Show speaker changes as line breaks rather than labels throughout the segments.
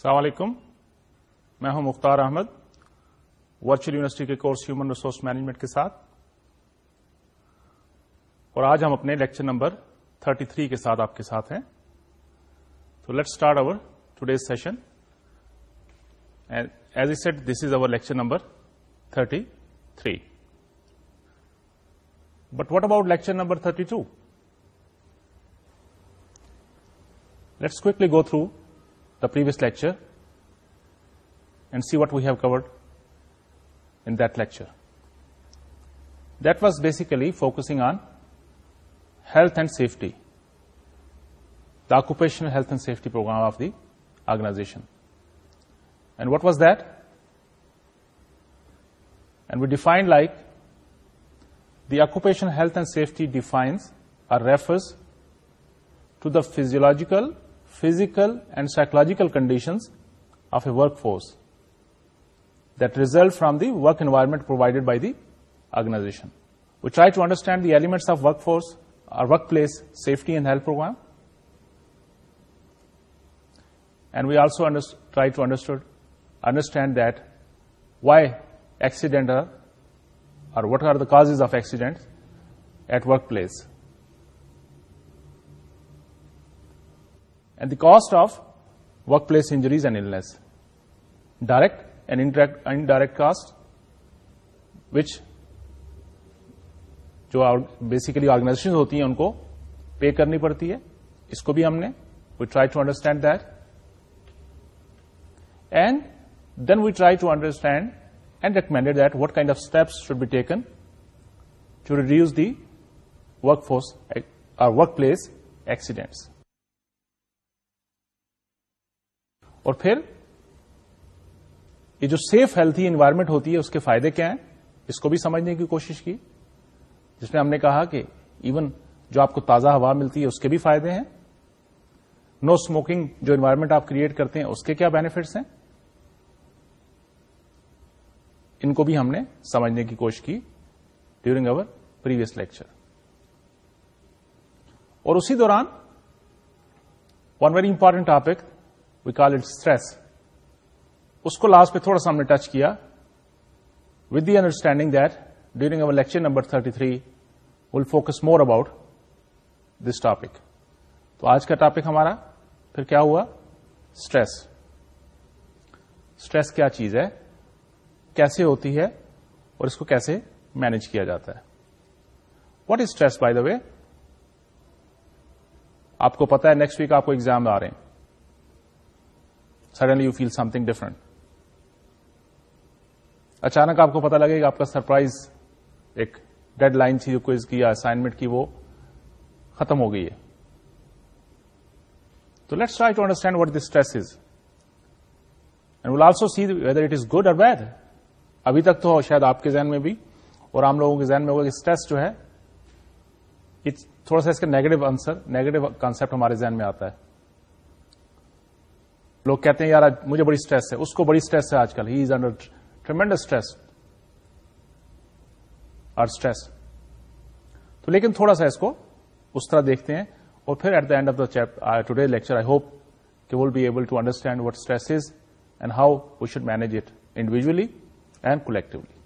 السلام علیکم میں ہوں مختار احمد ورچوئل یونیورسٹی کے کورس ہیومن ریسورس مینجمنٹ کے ساتھ اور آج ہم اپنے لیکچر نمبر 33 کے ساتھ آپ کے ساتھ ہیں تو let start our to session as a set this is our lecture number 33 three but what about lecture number thirty two let's quickly go through the previous lecture and see what we have covered in that lecture. That was basically focusing on health and safety, the occupational health and safety program of the organization. And what was that? And we defined like the occupational health and safety defines or refers to the physiological physical and psychological conditions of a workforce that result from the work environment provided by the organization. We try to understand the elements of workforce, our workplace safety and health program, and we also try to understand that why accident are, or what are the causes of accidents at workplace. And the cost of workplace injuries and and direct indirect cost which جو basically organization ہوتی ہیں ان کو پے کرنی پڑتی ہے اس کو بھی ہم نے we try to understand that and then we try to understand and recommended that what kind of steps should be taken to reduce the work force work place accidents اور پھر یہ جو سیف ہیلتھی انوائرمنٹ ہوتی ہے اس کے فائدے کیا ہیں اس کو بھی سمجھنے کی کوشش کی جس میں ہم نے کہا کہ ایون جو آپ کو تازہ ہوا ملتی ہے اس کے بھی فائدے ہیں نو no اسموکنگ جو انوائرمنٹ آپ کریٹ کرتے ہیں اس کے کیا بینیفٹس ہیں ان کو بھی ہم نے سمجھنے کی کوشش کی ڈیورنگ اوور پریویس لیکچر اور اسی دوران one very important topic we call it stress اس کو لاسٹ پہ تھوڑا سا ہم نے ٹچ کیا with the understanding that during our lecture number thirty three will focus more about this topic تو آج کا ٹاپک ہمارا پھر کیا ہوا اسٹریس اسٹریس کیا چیز ہے کیسے ہوتی ہے اور اس کو کیسے مینج کیا جاتا ہے what is stress by the way آپ کو پتا ہے نیکسٹ ویک آپ کو ایگزام آ رہے ہیں suddenly you feel something different اچانک آپ کو پتا لگے گا آپ کا سرپرائز ایک ڈیڈ لائن تھی جو کوئز یا اسائنمنٹ کی وہ ختم ہو گئی ہے تو let's try to understand what this stress is and will also see whether it is good اور بیڈ ابھی تک تو شاید آپ کے ذہن میں بھی اور عام لوگوں کے ذہن میں ہوگا کہ اسٹریس جو ہے تھوڑا سا اس کا نیگیٹو آنسر نیگیٹو کانسپٹ ہمارے ذہن میں آتا ہے لوگ کہتے ہیں یار مجھے بڑی اسٹریس ہے اس کو بڑی اسٹریس ہے آج کل ہی از انڈر ٹریمینڈ اسٹریس اور تو لیکن تھوڑا سا اس کو اس طرح دیکھتے ہیں اور پھر at the end of the today lecture I hope کہ will be able to understand what stress is and how we should manage it individually and collectively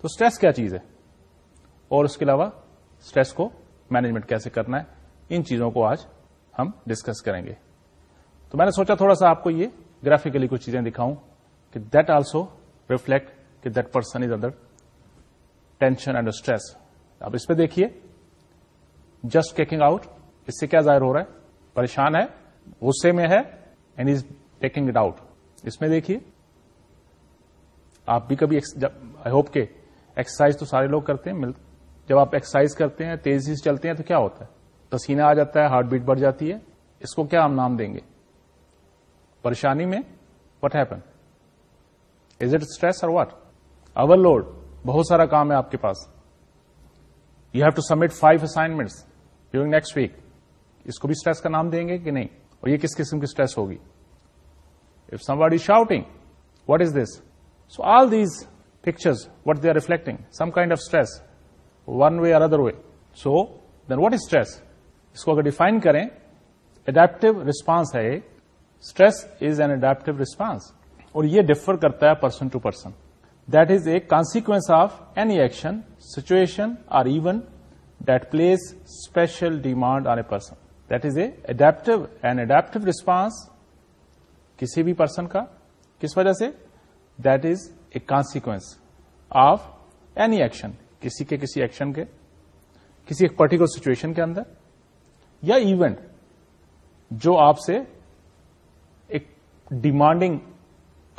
تو اسٹریس کیا چیز ہے اور اس کے علاوہ اسٹریس کو مینجمنٹ کیسے کرنا ہے ان چیزوں کو آج ہم ڈسکس کریں گے میں نے سوچا تھوڑا سا آپ کو یہ گرافکلی کچھ چیزیں دکھاؤں کہ دیٹ آلسو ریفلیکٹ کہ that person is other tension and stress اب اس پہ دیکھیے جسٹ ٹیکنگ آؤٹ اس سے کیا ظاہر ہو رہا ہے پریشان ہے غصے میں ہے and is taking it out اس میں دیکھیے آپ بھی کبھی آئی ہوپ کے ایکسرسائز تو سارے لوگ کرتے ہیں جب آپ ایکسرسائز کرتے ہیں تیزی سے چلتے ہیں تو کیا ہوتا ہے پسینہ آ جاتا ہے ہارٹ بیٹ بڑھ جاتی ہے اس کو کیا ہم نام دیں گے پریشانی میں وٹ از اٹ اسٹریس اور واٹ اوور لوڈ بہت سارا کام ہے آپ کے پاس you have to submit five assignment during next week اس کو بھی اسٹریس کا نام دیں گے کہ نہیں اور یہ کس قسم کی اسٹریس ہوگی if some what is shouting what is this so all these pictures what they are reflecting some kind of stress one way اور other way so then what is stress اس کو اگر ڈیفائن کریں adaptive response ہے stress is an adaptive response اور یہ differ کرتا ہے person to person that is a consequence of any action situation or even that place special demand on a person that is a adaptive and adaptive response کسی بھی person کا کس وجہ سے that is a consequence of any action کسی کے کسی action کے کسی ایک پرٹیکولر سچویشن کے اندر یا ایونٹ جو آپ سے ڈیمانڈنگ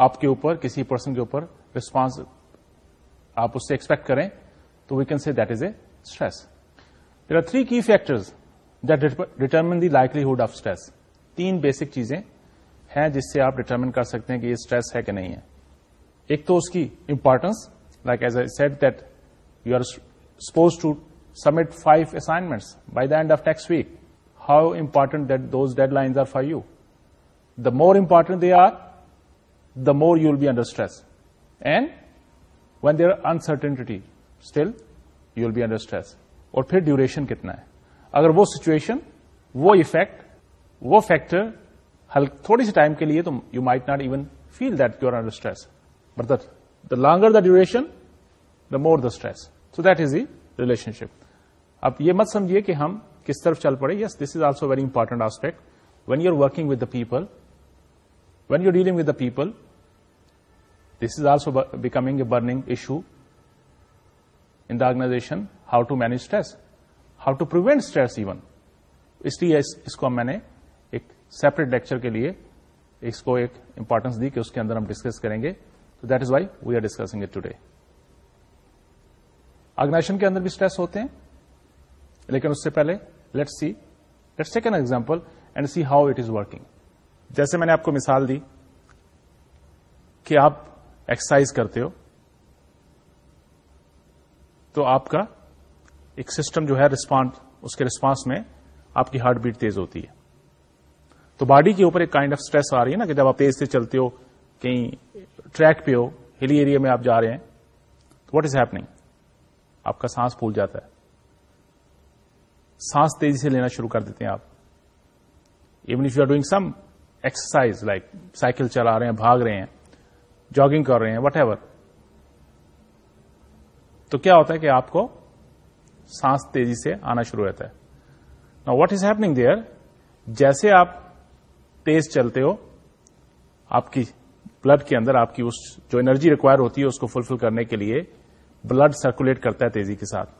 آپ کے اوپر کسی پرسن کے اوپر ریسپانس آپ اس سے ایکسپیکٹ کریں تو we can see that is a stress there are three کی factors that determine the likelihood of stress تین بیسک چیزیں ہیں جس سے آپ ڈیٹرمن کر سکتے ہیں کہ یہ اسٹریس ہے کہ نہیں ہے ایک تو اس کی importance like as a set that you are suppose to submit five assignments by the end of next week how important that those deadlines are for you the more important they are the more you will be under stress and when there uncertainty still you will be under stress اور پھر duration کتنا ہے اگر وہ situation وہ effect وہ factor تھوڑی سی time کے لیے تو you might not even feel that you are under stress the longer the duration the more the stress so that is the relationship اب یہ مت سمجھیے کہ ہم کس طرف چل پڑے yes this is also very important aspect when you are working with the people when you dealing with the people this is also becoming a burning issue in the organisation how to manage stress how to prevent stress even اس لیے اس کو میں نے ایک separate lecture کے لیے اس کو ایک امپورٹینس دی کہ اس کے اندر ہم ڈسکس کریں گے تو that is why we are discussing it today organization کے اندر بھی اسٹریس ہوتے ہیں لیکن اس سے پہلے let see let set an example and see how it is working جیسے میں نے آپ کو مثال دی کہ آپ ایکسرسائز کرتے ہو تو آپ کا ایک سسٹم جو ہے ریسپانڈ اس کے ریسپانس میں آپ کی ہارٹ بیٹ تیز ہوتی ہے تو باڈی کے اوپر ایک کائنڈ آف اسٹریس آ رہی ہے نا کہ جب آپ تیز سے چلتے ہو کہیں ٹریک پہ ہو ہلی ایریا میں آپ جا رہے ہیں تو واٹ از ہیپنگ آپ کا سانس پھول جاتا ہے سانس تیزی سے لینا شروع کر دیتے ہیں آپ even you are doing some exercise like cycle چلا رہے ہیں بھاگ رہے ہیں جاگنگ کر رہے ہیں وٹ ایور تو کیا ہوتا ہے کہ آپ کو سانس تیزی سے آنا شروع ہوتا ہے نا واٹ از ہیپنگ دیئر جیسے آپ تیز چلتے ہو آپ کی بلڈ کے اندر آپ کی اس جو انرجی ریکوائر ہوتی ہے اس کو فلفل کرنے کے لیے بلڈ سرکولیٹ کرتا ہے تیزی کے ساتھ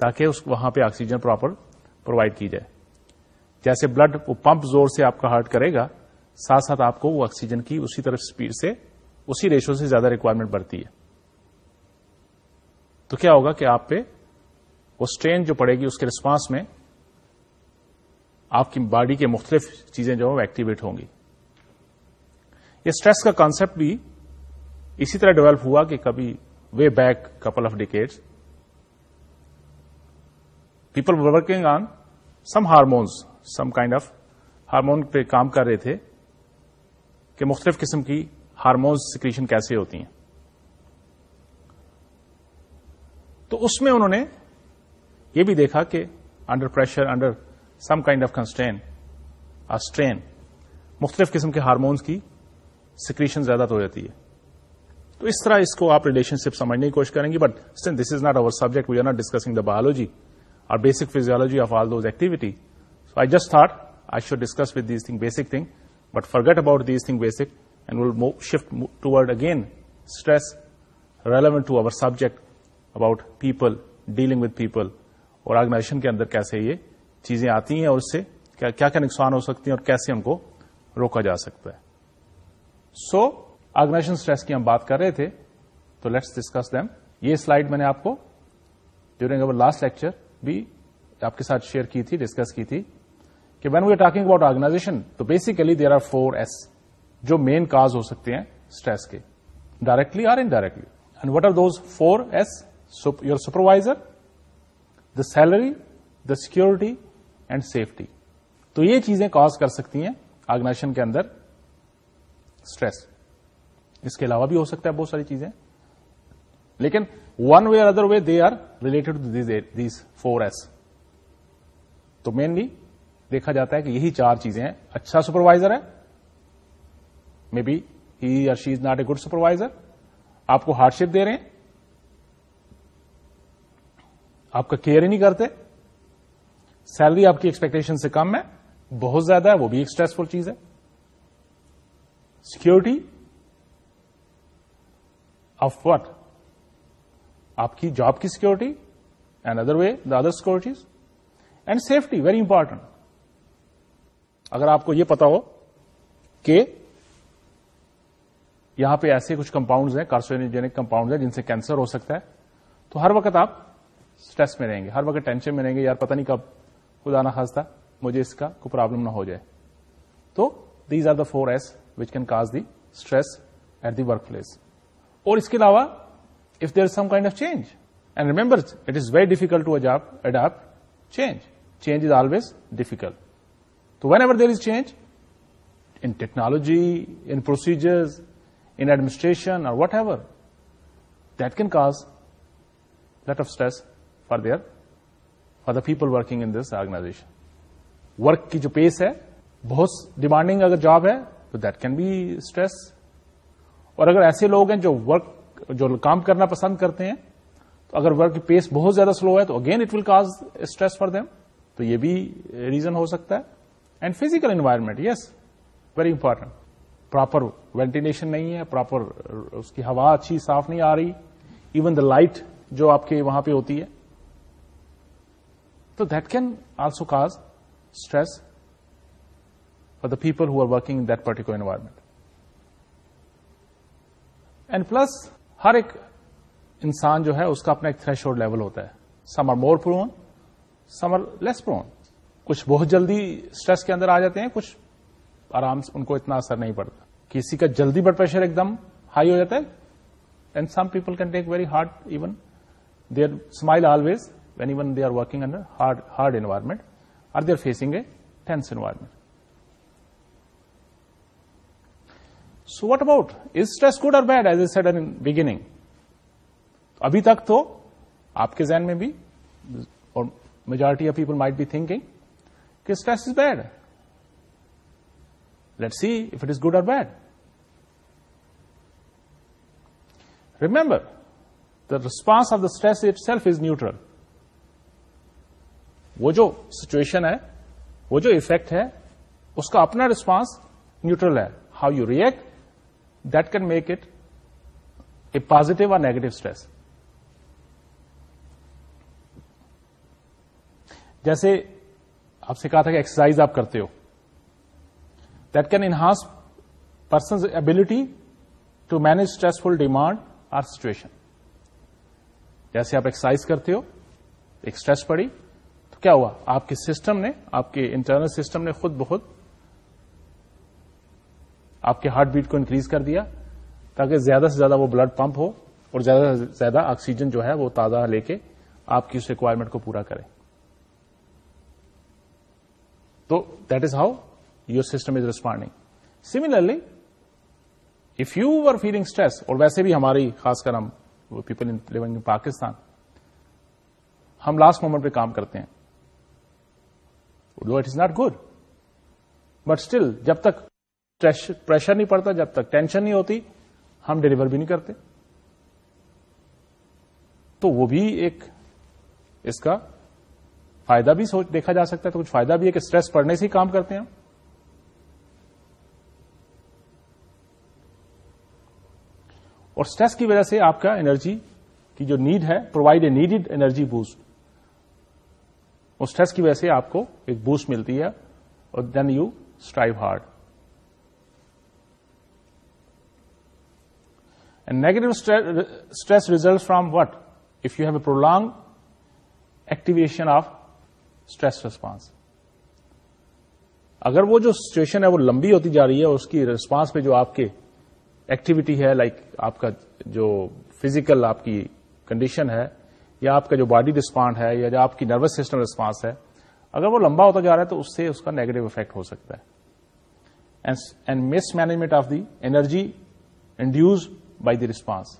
تاکہ اس وہاں پہ آکسیجن پراپر پرووائڈ کی جائے جیسے بلڈ وہ پمپ زور سے آپ کا ہارٹ کرے گا ساتھ ساتھ آپ کو وہ آکسیجن کی اسی طرف اسپیڈ سے اسی ریشو سے زیادہ ریکوائرمنٹ بڑھتی ہے تو کیا ہوگا کہ آپ پہ وہ اسٹرین جو پڑے گی اس کے ریسپانس میں آپ کی باڈی کے مختلف چیزیں جو ایکٹیویٹ ہوں گی یہ اسٹریس کا کانسپٹ بھی اسی طرح ڈیولپ ہوا کہ کبھی way back couple of decade people working on some hormones some kind of hormone پہ کام کر رہے تھے کہ مختلف قسم کی ہارمونس سیکریشن کیسے ہوتی ہیں تو اس میں انہوں نے یہ بھی دیکھا کہ under pressure under some kind of constrain strain مختلف قسم کے ہارمونس کی سیکریشن زیادہ تو جاتی ہے تو اس طرح اس کو آپ ریلیشن شپ سمجھنے کی کوشش کریں گے but this is not our subject we are not discussing the biology اور basic physiology of all those activity so I just thought I should discuss with these thing basic thing but forget about these thing basic and will shift toward again stress relevant to our subject about people dealing with people اور organization کے اندر کیسے یہ چیزیں آتی ہیں اور اس سے کیا کیا نقصان ہو سکتی ہیں اور کیسے ان کو روکا جا سکتا ہے سو آرگنائزیشن اسٹریس کی ہم بات کر رہے تھے تو لیٹس ڈسکس دیم یہ سلائڈ میں نے آپ کو ڈیورنگ اوور لاسٹ لیکچر بھی آپ کے ساتھ شیئر کی تھی ڈسکس کی تھی کہ when we are talking about organization تو basically there are four S جو مین کاز ہو سکتے ہیں اسٹریس کے directly or indirectly and what are those four S your supervisor the salary the security and safety تو یہ چیزیں cause کر سکتی ہیں آرگنائزیشن کے اندر اسٹریس اس کے علاوہ بھی ہو سکتا ہے بہت ساری چیزیں لیکن one way other way they are related these four S تو مینلی دیکھا جاتا ہے کہ یہی چار چیزیں ہیں اچھا سپروائزر ہے may be or she is not a good supervisor آپ کو ہارڈ شپ دے رہے ہیں آپ کا کیئر ہی نہیں کرتے سیلری آپ کی ایکسپیکٹیشن سے کم ہے بہت زیادہ ہے وہ بھی ایک اسٹریسفل چیز ہے سیکورٹی آف وٹ آپ کی جاب کی security and other way the other securities and safety very important اگر آپ کو یہ پتا ہو کہ یہاں پہ ایسے کچھ کمپاؤنڈز ہیں کارسوجینک کمپاؤنڈز ہیں جن سے کینسر ہو سکتا ہے تو ہر وقت آپ اسٹریس میں رہیں گے ہر وقت ٹینشن میں رہیں گے یار پتہ نہیں کب خدا نا تھا مجھے اس کا کوئی پرابلم نہ ہو جائے تو these are the four S which can cause the stress at the workplace اور اس کے علاوہ if there some kind of change and remember it is very difficult to adapt change change is always difficult تو whenever there is change in technology in procedures in administration اور whatever that can cause lot of stress for their for the people working in this organization work کی جو pace ہے بہت demanding اگر job ہے تو that can be stress اور اگر ایسے لوگ ہیں جو ورک جو کام کرنا پسند کرتے ہیں تو اگر ورک کی پیس بہت زیادہ سلو ہے تو again it will cause stress for them تو یہ بھی ریزن ہو سکتا ہے and physical environment yes very important proper ventilation نہیں ہے پراپر uh, اس کی ہوا اچھی صاف نہیں آ رہی ایون دا لائٹ جو آپ کے وہاں پہ ہوتی ہے تو that can also cause stress for the people who are working in particular environment and plus ہر ایک انسان جو ہے اس کا اپنا ایک تھریش لیول ہوتا ہے some are more prone some are less پرون کچھ بہت جلدی اسٹریس کے اندر آ جاتے ہیں کچھ آرام سے ان کو اتنا اثر نہیں پڑتا کسی کا جلدی بلڈ پریشر ایک دم ہائی ہو جاتا ہے and some people can take very hard even they are smile always when even they are working under hard hard environment or they are facing a tense environment so what about is stress good اور bad as a said in beginning ابھی تک تو آپ کے ذہن میں بھی اور majority of people might be thinking کہ stress is bad let see if it is good اور bad remember the response of the stress itself is neutral وہ جو سچویشن ہے وہ جو افیکٹ ہے اس کا اپنا ریسپانس نیوٹرل ہے how you react that can make it a positive اور نیگیٹو اسٹریس جیسے آپ سے کہا تھا کہ ایکسرسائز آپ کرتے ہو that can enhance person's ability to manage stressful demand or situation جیسے آپ ایکسرسائز کرتے ہو ایک اسٹریس پڑی تو کیا ہوا آپ کے سسٹم نے آپ کے انٹرنل سسٹم نے خود بخود آپ کے ہارٹ بیٹ کو انکریز کر دیا تاکہ زیادہ سے زیادہ وہ بلڈ پمپ ہو اور زیادہ سے زیادہ آکسیجن جو ہے وہ تازہ لے کے آپ کی اس ریکوائرمنٹ کو پورا کریں تو that is how your system is responding similarly if you are feeling stress اور ویسے بھی ہماری خاص کر ہم پیپل ان پاکستان ہم لاسٹ مومنٹ پہ کام کرتے ہیں it is not good but still جب تک پریشر نہیں پڑتا جب تک ٹینشن نہیں ہوتی ہم ڈلیور بھی نہیں کرتے تو وہ بھی ایک اس کا فائدہ بھی سوچ دیکھا جا سکتا ہے تو کچھ فائدہ بھی ہے کہ اسٹریس پڑنے سے ہی کام کرتے ہیں اور اسٹریس کی وجہ سے آپ کا انرجی کی جو نیڈ ہے provide a needed energy boost اور اسٹریس کی وجہ سے آپ کو ایک بوسٹ ملتی ہے اور then you strive hard and negative stress result from what if you have a prolong activation of stress response اگر وہ جو سچویشن ہے وہ لمبی ہوتی جا رہی ہے اس کی ریسپانس پہ جو آپ کے ایکٹیویٹی ہے لائک like آپ کا جو فزیکل آپ کی کنڈیشن ہے یا آپ کا جو باڈی رسپانڈ ہے یا جو آپ کی نروس سسٹم رسپانس ہے اگر وہ لمبا ہوتا جا رہا ہے تو اس سے اس کا نیگیٹو افیکٹ ہو سکتا ہے and mismanagement of the energy انڈیوز by the response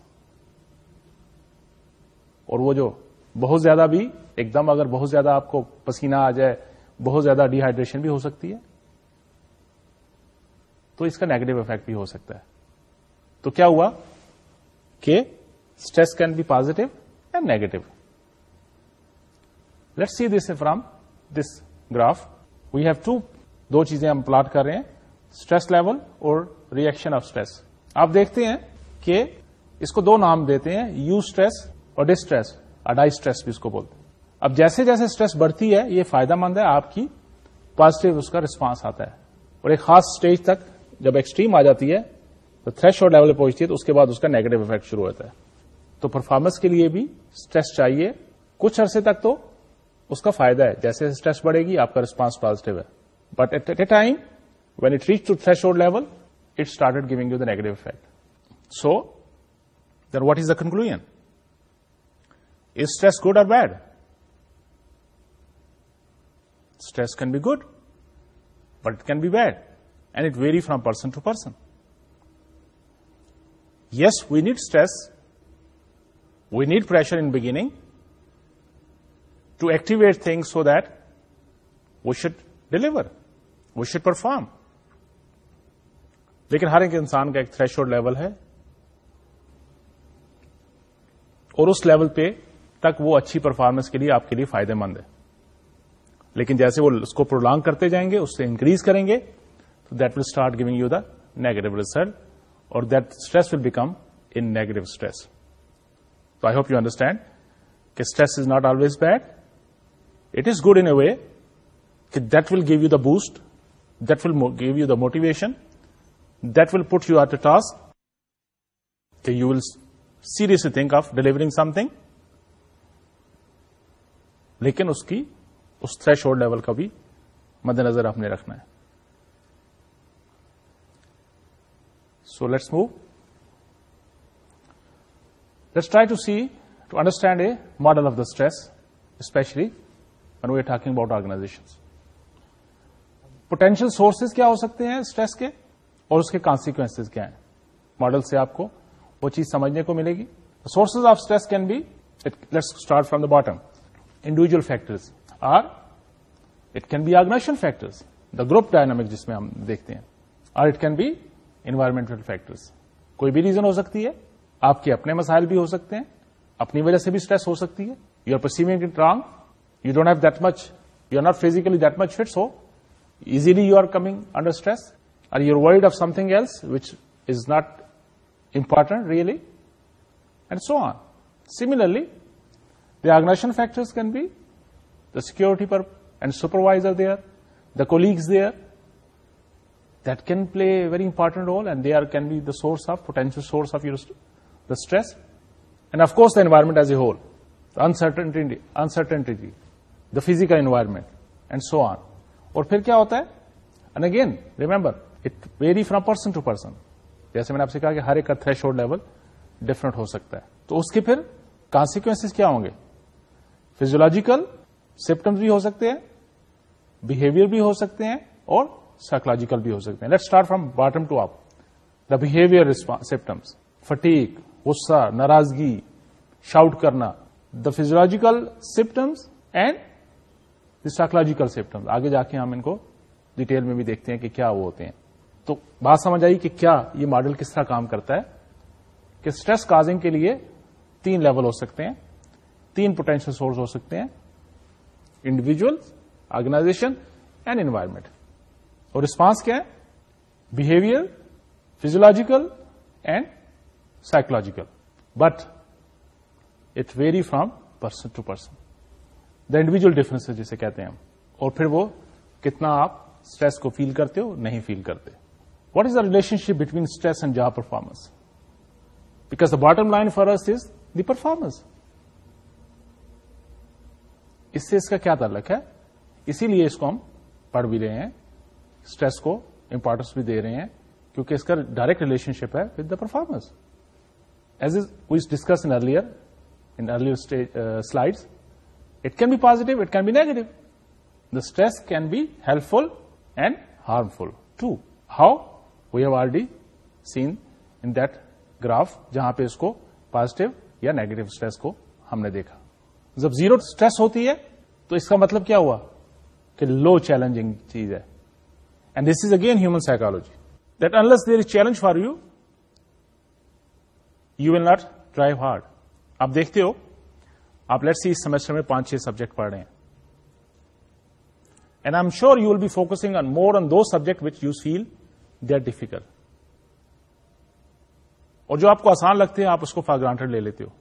اور وہ جو بہت زیادہ بھی ایک دم اگر بہت زیادہ آپ کو پسینہ آ جائے بہت زیادہ ڈی ہائیڈریشن بھی ہو سکتی ہے تو اس کا نیگیٹو افیکٹ بھی ہو سکتا ہے تو کیا ہوا کہ stress can be positive and negative let see this from this graph we have to دو چیزیں ہم پلاٹ کر رہے ہیں اسٹریس لیول اور ریئیکشن آف اسٹریس آپ دیکھتے ہیں کہ اس کو دو نام دیتے ہیں یو اسٹریس اور ڈسٹریس اڈائی اسٹریس بھی اس کو بولتے ہیں اب جیسے جیسے اسٹریس بڑھتی ہے یہ فائدہ مند ہے آپ کی پازیٹو اس کا ریسپانس آتا ہے اور ایک خاص اسٹیج تک جب ایکسٹریم آ جاتی ہے تو تھریش اور لیول پہنچتی ہے تو اس کے بعد اس کا نیگیٹو افیکٹ شروع ہوتا ہے تو پرفارمنس کے لیے بھی اسٹریس چاہیے کچھ عرصے تک تو اس کا فائدہ ہے جیسے اسٹریس بڑھے گی آپ کا ریسپانس پازیٹو ہے but at a time when it reach to threshold level it start giving you the negative effect so then what is the conclusion is stress good اور bad stress can be good but it can be bad and it vary from person to person yes we need stress we need pressure in beginning to activate thing so that we should deliver we should perform لیکن ہر ایک انسان کا ایک تھریشور level ہے اور اس level پہ تک وہ اچھی پرفارمنس کے لیے آپ کے لیے فائدے مند ہے لیکن جیسے وہ اس کو پرولانگ کرتے جائیں گے اس سے انکریز کریں گے تو that will start giving you the negative result اور that stress will become in negative stress تو آئی ہوپ یو انڈرسٹینڈ کہ stress is not always bad it is good in a way کہ that will give you the boost that will give you the motivation that will put you or task کہ you will seriously think of delivering something لیکن اس کی اس تھریش hold level کا بھی مد نظر آپ نے رکھنا ہے so let's move let's try to see to understand a model of the stress especially we talking about organization potential sources کیا ہو سکتے ہیں اسٹریس کے اور اس کے کانسیکوینس کیا ہیں ماڈل سے آپ کو وہ چیز سمجھنے کو ملے گی sources of stress can be let's start from the bottom individual factors are it can be organisation factors the group dynamic جس میں ہم دیکھتے ہیں اور it can be environmental factors کوئی بھی ریزن ہو سکتی ہے آپ کے اپنے مسائل بھی ہو سکتے ہیں اپنی وجہ سے بھی اسٹریس ہو سکتی ہے you are perceiving it wrong you don't have that much you are not physically that much fits ہو easily you are coming under stress اور you worried of something else which is not important really and so on similarly ریاگنیشن factor can be security پر and supervisor their the colleagues there that can play very important role and they are can be source of potential source of yours and of course the environment as a ہولرٹن uncertain the physical environment and so or اور پھر کیا ہوتا ہے and again remember it vary from person to person جیسے میں نے آپ سے کہا کہ ہر ایک کا تھریشور لیول ڈفرنٹ ہو سکتا ہے تو اس کے پھر کانسیکوینس کیا ہوں گے فیزولاجیکل سمٹمس بھی ہو سکتے ہیں بہیویئر بھی ہو سکتے ہیں اور سائکولوجیکل بھی ہو سکتے ہیں let start from bottom to up the behaviour symptoms fatigue غصہ ناراضگی شاؤٹ کرنا the physiological symptoms and the psychological symptoms آگے جا کے ہم ان کو ڈیٹیل میں بھی دیکھتے ہیں کہ کیا وہ ہوتے ہیں تو بات سمجھ آئی کہ کیا یہ ماڈل کس طرح کام کرتا ہے کہ اسٹریس کازنگ کے لیے تین لیول ہو سکتے ہیں تین پوٹینشیل سورس ہو سکتے ہیں انڈیویجل آرگنائزیشن اینڈ انوائرمنٹ اور ریسپانس کیا ہے behaviour physiological and psychological but it vary from person to person the individual difference جسے کہتے ہیں ہم اور پھر وہ کتنا آپ اسٹریس کو فیل کرتے ہو نہیں فیل کرتے what is the relationship between stress and جا performance because the bottom line for is the performance اس سے اس کا کیا تعلق ہے اسی لیے اس کو ہم پڑھ بھی رہے ہیں اسٹریس کو امپورٹینس بھی دے رہے ہیں کیونکہ اس کا ڈائریکٹ ریلیشن شپ ہے with the performance as we is discuss in earlier in slide it can be positive it can be negative the stress can be helpful and harmful to how we have already seen in that graph جہاں پہ اس کو positive یا negative stress کو ہم نے دیکھا جب زیرو اسٹریس ہوتی ہے تو اس کا مطلب کیا ہوا کہ لو چیلنجنگ چیز ہے and this is again human psychology that unless there is challenge for you you will not drive hard آپ دیکھتے ہو آپ لیٹ سی اس سیمسٹر میں پانچ چھ سبجیکٹ پڑھ رہے ہیں فوکسنگ آن مور آن دو subject which you feel that difficult اور جو آپ کو آسان لگتے ہیں آپ اس کو فار گرانٹیڈ لے لیتے ہو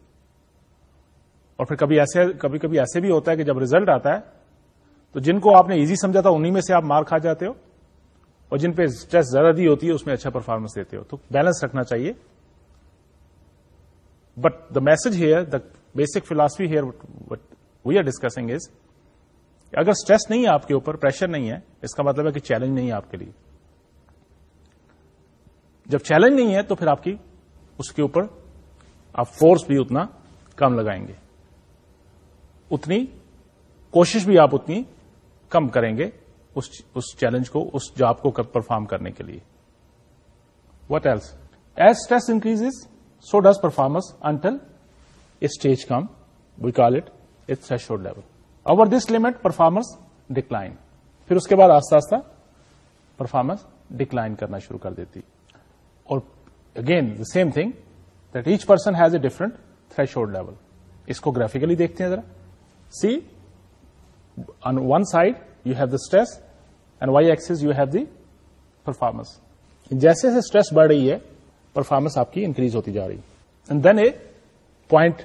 اور پھر کبھی ایسے کبھی کبھی ایسے بھی ہوتا ہے کہ جب ریزلٹ آتا ہے تو جن کو آپ نے ایزی سمجھا تھا انہیں میں سے آپ مار کھا جاتے ہو اور جن پہ اسٹریس زیادہ دی ہوتی ہے اس میں اچھا پرفارمنس دیتے ہو تو بیلنس رکھنا چاہیے but the message here the basic philosophy here we are discussing is اگر اسٹریس نہیں ہے آپ کے اوپر پریشر نہیں ہے اس کا مطلب ہے کہ چیلنج نہیں ہے آپ کے لیے جب چیلنج نہیں ہے تو پھر آپ کی اس کے اوپر آپ فورس بھی اتنا کم لگائیں گے اتنی کوشش بھی آپ اتنی کم کریں گے اس چیلنج کو اس جاب کو پرفارم کرنے کے لیے what else as stress increase so does performance until stage come we call it at level over this limit performance decline پھر اس کے بعد آستہ آستہ پرفارمنس ڈکلائن کرنا شروع کر دیتی اور again the same thing that each person has a different threshold level اس کو گرافکلی دیکھتے ہیں ذرا see on one side you have the stress and Y axis you have the performance جیسے جیسے اسٹریس بڑھ رہی ہے پرفارمنس آپ کی انکریز ہوتی جا رہی and then a point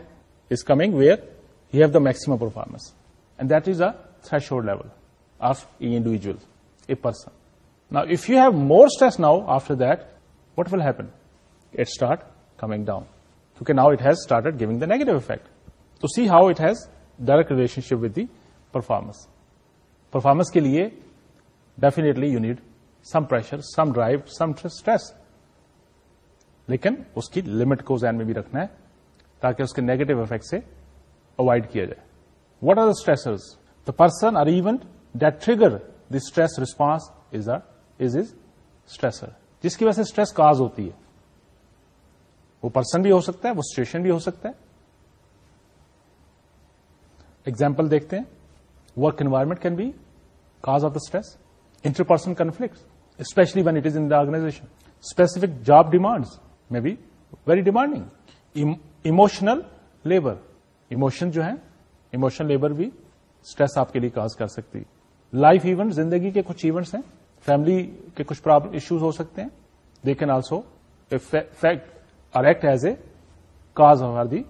is coming where you have the maximum performance and that is a threshold of individual a person now if you have more stress now after that what will happen it start coming down کیونکہ now it has start giving the negative effect to see how it has direct relationship with the performance performance کے لیے definitely you need some pressure some drive some stress لیکن اس کی limit کو ذہن میں بھی رکھنا ہے تاکہ اس کے نیگیٹو افیکٹ سے اوائڈ کیا جائے what are the stressors the person are even trigger the stress response is is is stressor جس کی وجہ سے اسٹریس کاز ہوتی ہے وہ پرسن بھی ہو سکتا ہے وہ سچویشن بھی ہو سکتا ہے ایگزامپل دیکھتے ہیں work environment can be cause of the stress interpersonal conflict especially when it is in organisation specific job demand میں be very demanding emotional labour emotion جو ہے اموشنل لیبر بھی اسٹریس آپ کے لیے کاز کر سکتی لائف ایونٹ زندگی کے کچھ ایونٹس ہیں فیملی کے کچھ پرابلم ایشوز ہو سکتے ہیں دے کین آلسو اور erect as a cause of are the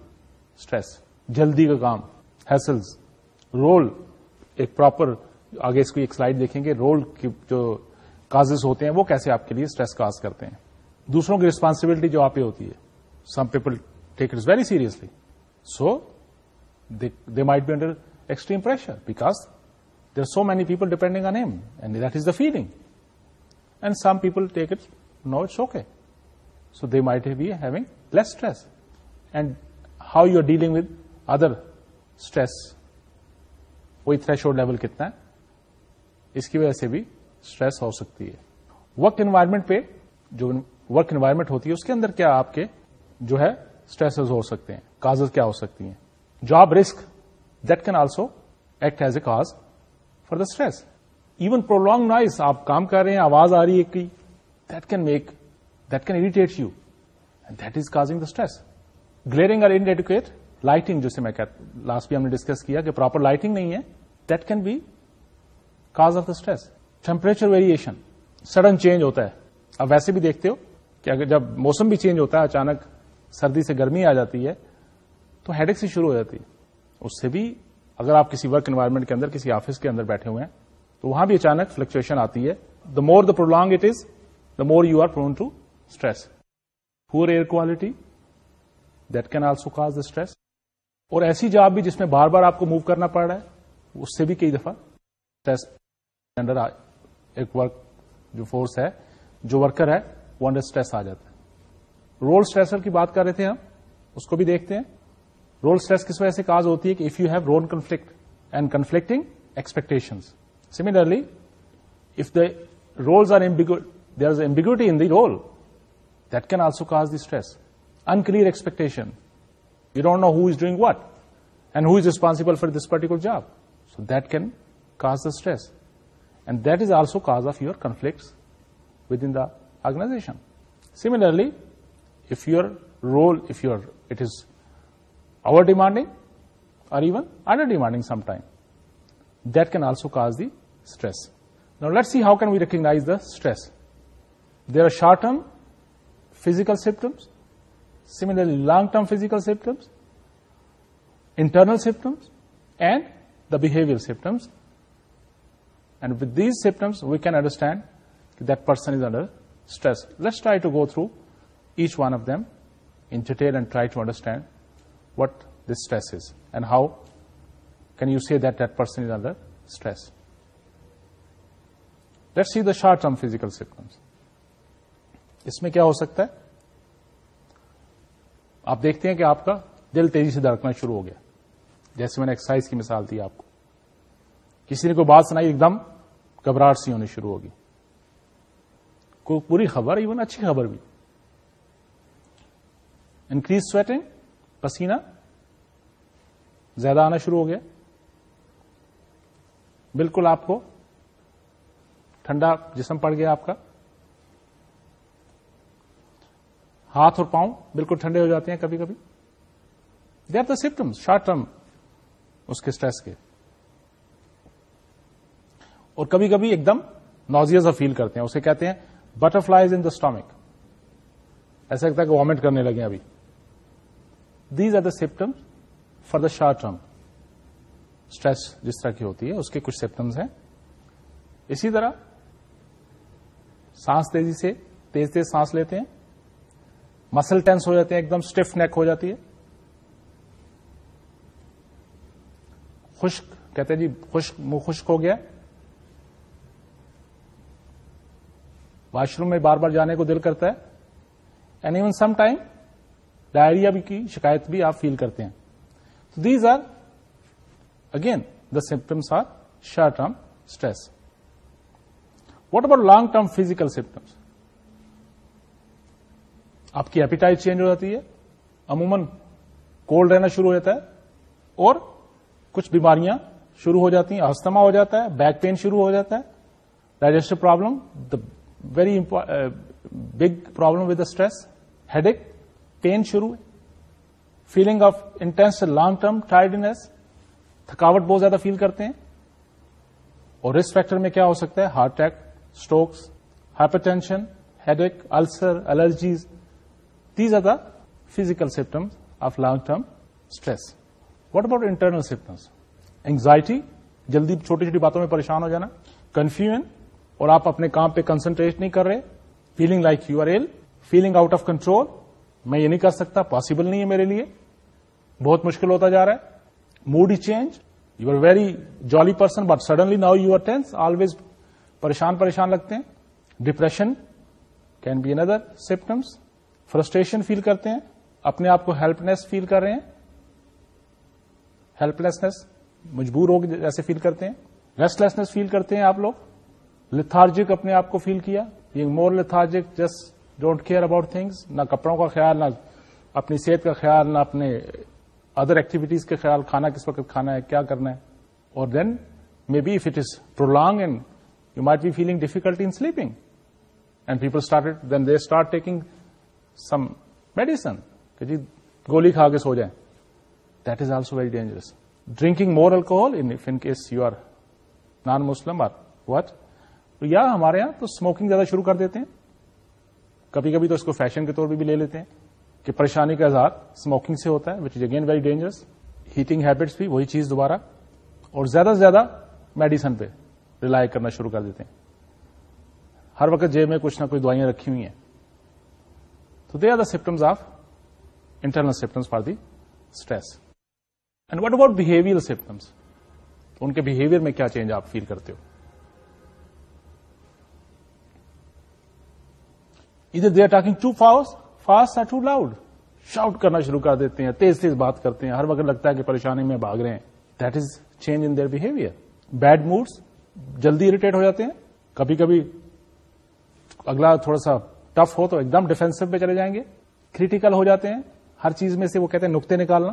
stress جلدی کا کام ہیسلز رول ایک پراپر آگے اس کو ایک سلائڈ دیکھیں گے رول کی جو کاز ہوتے ہیں وہ کیسے آپ کے لیے اسٹریس کاز کرتے ہیں دوسروں کی ریسپانسبلٹی جو آپ ہوتی ہے some people take it very seriously so they might be under extreme pressure because they are so many people depending on him and that is the feeling and some people take it no it's okay so they might be having less stress and how you are dealing with other stress وہی threshold level کتنا ہے اس کی وجہ سے بھی stress ہو سکتی ہے ورک انوائرمنٹ پہ جو ورک انوائرمنٹ ہوتی ہے اس کے اندر کیا آپ کے جو ہے اسٹریس ہو سکتے ہیں کاز کیا ہو سکتی ہیں job risk that can also act as a cause for the stress even prolong noise آپ کام کر رہے ہیں آواز آ رہی ہے کہ that can make that can irritate you and is causing the stress glaring or inadequate lighting جسے میں کہتا لاسٹ بھی ہم نے ڈسکس کیا کہ پراپر لائٹنگ نہیں ہے that can be cause of the stress temperature variation sudden change ہوتا ہے اب ویسے بھی دیکھتے ہو کہ اگر جب موسم بھی چینج ہوتا ہے اچانک سردی سے گرمی آ جاتی ہے تو ہیڈک سے شروع ہو جاتی ہے اس سے بھی اگر آپ کسی ورک انوائرمنٹ کے اندر کسی آفس کے اندر بیٹھے ہوئے ہیں تو وہاں بھی اچانک فلکچویشن آتی ہے the more the prolong it is the more you are prone to stress poor air quality that can also cause the stress اور ایسی جاب بھی جس میں بار بار آپ کو موو کرنا پڑ رہا ہے اس سے بھی کئی دفعہ ایک ورک جو فورس ہے جو ورکر ہے وہ انڈر اسٹریس آ جاتا ہے رول اسٹریسر کی بات کر رہے تھے ہم اس کو بھی دیکھتے ہیں رول اسٹریس کس وجہ سے کاز ہوتی ہے کہ if you have role conflict and conflicting expectation similarly if the roles are there is ambiguity in the role that can also cause the stress unclear expectation You don't know who is doing what and who is responsible for this particular job. So that can cause the stress. And that is also cause of your conflicts within the organization. Similarly, if your role, it is over demanding or even under demanding sometime, that can also cause the stress. Now let's see how can we recognize the stress. There are short-term physical symptoms similarly long term physical symptoms internal symptoms and the behaviour symptoms and with these symptoms we can understand that person is under stress let's try to go through each one of them انٹے and try to understand what this stress is and how can you see درسنڈر stress let see the short term physical symptoms اس میں کیا ہو سکتا ہے آپ دیکھتے ہیں کہ آپ کا دل تیزی سے دھڑکنا شروع ہو گیا جیسے میں نے ایکسرسائز کی مثال دی آپ کو کسی نے کوئی بات سنائی ایک دم گھبراہٹ سی ہونی شروع ہوگی کوئی پوری خبر ایون اچھی خبر بھی انکریز سویٹنگ پسینہ زیادہ آنا شروع ہو گیا بالکل آپ کو ٹھنڈا جسم پڑ گیا آپ کا ہاتھ اور پاؤں بالکل ٹھنڈے ہو جاتے ہیں کبھی کبھی they are the symptoms short term اس کے اسٹریس کے اور کبھی کبھی ایک دم اور فیل کرتے ہیں اسے کہتے ہیں butterflies in the stomach ایسا لگتا ہے کہ وامٹ کرنے لگے ابھی these are the symptoms for the short term stress جس طرح کی ہوتی ہے اس کے کچھ سمٹمس ہیں اسی طرح سانس تیزی سے تیز تیز سانس لیتے ہیں مسل ٹینس ہو جاتے ہیں ایک دم اسٹف نیک ہو جاتی ہے خشک کہتے ہیں جی خشک منہ خشک ہو گیا واش روم میں بار بار جانے کو دل کرتا ہے and even some time diarrhoea بھی کی شکایت بھی آپ فیل کرتے ہیں تو these are again the symptoms are short term stress what about long term physical symptoms آپ کی ایپیٹائٹ چینج ہو جاتی ہے عموماً کولڈ رہنا شروع ہو جاتا ہے اور کچھ بیماریاں شروع ہو جاتی ہیں استما ہو جاتا ہے بیک پین شروع ہو جاتا ہے digestive problem the very big problem with stress headache pain شروع feeling of intense long term tiredness تھکاوٹ بہت زیادہ فیل کرتے ہیں اور رسک فیکٹر میں کیا ہو سکتا ہے heart attack strokes hypertension ایک السر الرجیز تیزرگ physical symptoms of long term stress what about internal symptoms anxiety جلدی چھوٹی چھوٹی باتوں میں پریشان ہو جانا کنفیوژن اور آپ اپنے کام پہ کنسنٹریٹ نہیں کر رہے feeling like you are L feeling out of control میں یہ نہیں کر سکتا پاسبل نہیں ہے میرے لیے بہت مشکل ہوتا جا رہا ہے موڈ ای change you are very jolly person but suddenly now you are tense always پریشان پریشان لگتے ہیں ڈپریشن کین بی اندر سمٹمس فرسٹریشن فیل کرتے ہیں اپنے آپ کو ہیلپنیس فیل کر رہے ہیں ہیلپ لیسنس مجبور ہو جیسے فیل کرتے ہیں ریسٹلیسنیس فیل کرتے ہیں آپ لوگ لتھارجک اپنے آپ کو فیل کیا being more lethargic just don't care about things نہ کپڑوں کا خیال نہ اپنی صحت کا خیال نہ اپنے ادر ایکٹیویٹیز کا خیال کھانا کس وقت کھانا ہے کیا کرنا ہے اور then may be if it is prolong long and you might be feeling difficulty in sleeping and people start then they start taking some medicine کہ جی گولی کھا کے سو جائیں that is also very dangerous drinking more alcohol in case you are non Muslim or what تو یا ہمارے یہاں تو اسموکنگ زیادہ شروع کر دیتے ہیں کبھی کبھی تو اس کو فیشن کے طور پہ بھی لے لیتے ہیں کہ پریشانی کا اظہار اسموکنگ سے ہوتا ہے which is again very dangerous eating habits بھی وہی چیز دوبارہ اور زیادہ سے زیادہ میڈیسن پہ ریلائی کرنا شروع کر دیتے ہیں ہر وقت جیب میں کچھ نہ کچھ دوائیاں رکھی ہوئی ہیں So they are the symptoms of internal symptoms for the stress. And what about behavioral symptoms? تو ان کے بہیویئر میں کیا چینج آپ فیل کرتے ہو ادھر they are talking too fast fast a too loud shout کرنا شروع کر دیتے ہیں تیز تیز بات کرتے ہیں ہر وقت لگتا ہے کہ پریشانی میں بھاگ رہے ہیں that is change in their behaviour bad moods جلدی اریٹیٹ ہو جاتے ہیں کبھی کبھی اگلا تھوڑا سا ٹف ہو تو ایک دم ڈیفینسو پہ چلے جائیں گے کریٹیکل ہو جاتے ہیں ہر چیز میں سے وہ کہتے ہیں نقطے نکالنا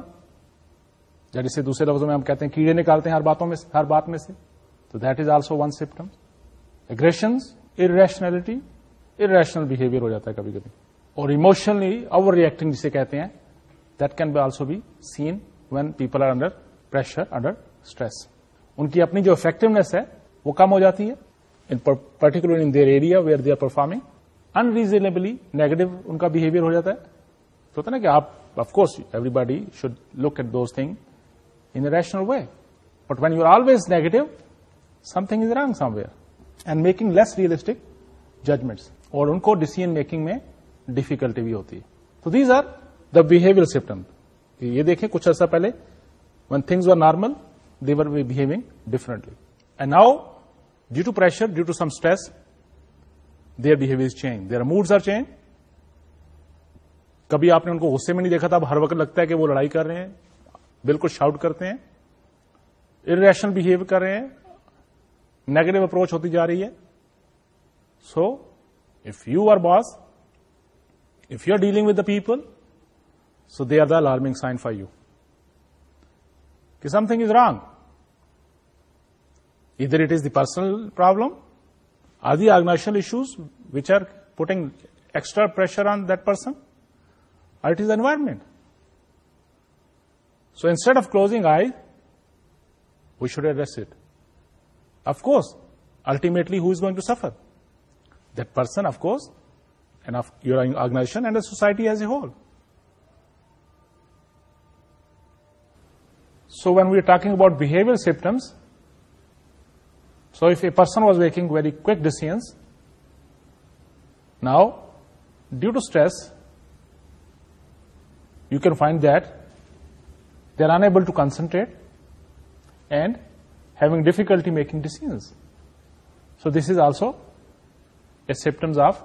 یا جسے دوسرے لفظوں میں ہم کہتے ہیں کیڑے نکالتے ہیں ہر باتوں میں ہر بات میں سے تو that is also one irrationality irrational behaviour ہو جاتا ہے کبھی کبھی اور اموشنلی اوور ریئیکٹنگ جسے کہتے ہیں that can be also be seen when people are under pressure under stress ان کی اپنی جو افیکٹونیس ہے وہ کم ہو جاتی ہے particular in their area where they are performing unreasonably negative ان کا بہیویئر ہو جاتا ہے تو ہوتا ہے نا کہ آپ of course everybody should look at those thing in rational way but when you are always negative something is wrong somewhere and making less realistic judgements اور ان کو ڈیسیزن میکنگ میں difficulty بھی ہوتی ہے تو these are the behaviour سیپٹن یہ دیکھیں کچھ عرصہ پہلے one things are normal they were we behaving differently and now due to pressure due to some stress their behaviour is change their are moods are change کبھی آپ نے ان کو غصے میں نہیں دیکھا تھا اب ہر وقت لگتا ہے کہ وہ لڑائی کر رہے ہیں بالکل شاؤٹ کرتے ہیں ارریشنل بہیو کر رہے ہیں نیگیٹو اپروچ ہوتی جا رہی ہے so if you are boss if you are dealing with the people so they are the alarming sign for you کہ سم تھنگ از رانگ ادھر it is the personal problem Are the organizational issues which are putting extra pressure on that person? Or it is the environment? So instead of closing eyes, we should address it. Of course, ultimately who is going to suffer? That person, of course, and of your organization and the society as a whole. So when we are talking about behavioral symptoms, so if a person was making very quick decisions, now due to stress, you can find that they are unable to concentrate and having difficulty making decisions. So this is also a symptom of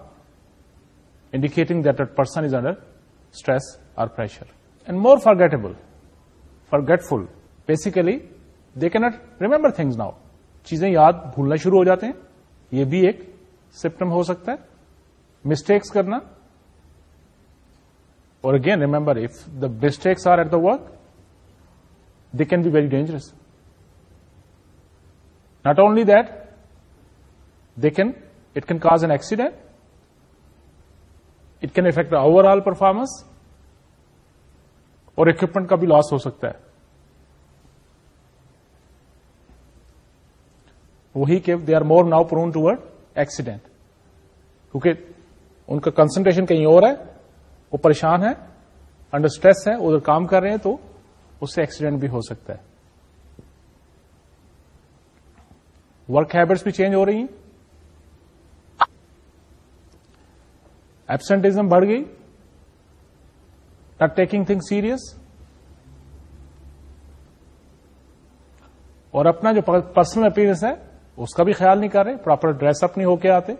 indicating that a person is under stress or pressure. And more forgetful, basically they cannot remember things now. چیزیں یاد بھولنا شروع ہو جاتے ہیں یہ بھی ایک سپٹم ہو سکتا ہے مسٹیکس کرنا اور again remember if the mistakes are at the work they can be very dangerous not only that they can it can cause an accident it can affect overall performance اور equipment کا بھی loss ہو سکتا ہے وہی کہ they are more now to ٹوڈ accident کیونکہ ان کا کنسنٹریشن کہیں اور ہے وہ پریشان ہے انڈر اسٹریس ہے ادھر کام کر رہے ہیں تو اس سے ایکسیڈینٹ بھی ہو سکتا ہے ورک ہیبٹس بھی چینج ہو رہی ہیں ایبسنٹزم بڑھ گئی ناٹ ٹیکنگ تھنگ سیریس اور اپنا جو پرسنل اپیئرنس ہے اس کا بھی خیال نہیں کر رہے پراپر ڈریس اپ نہیں ہو کے آتے